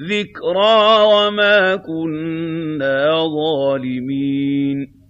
ذِكْرَىٰ وَمَا كُنَّا ظَالِمِينَ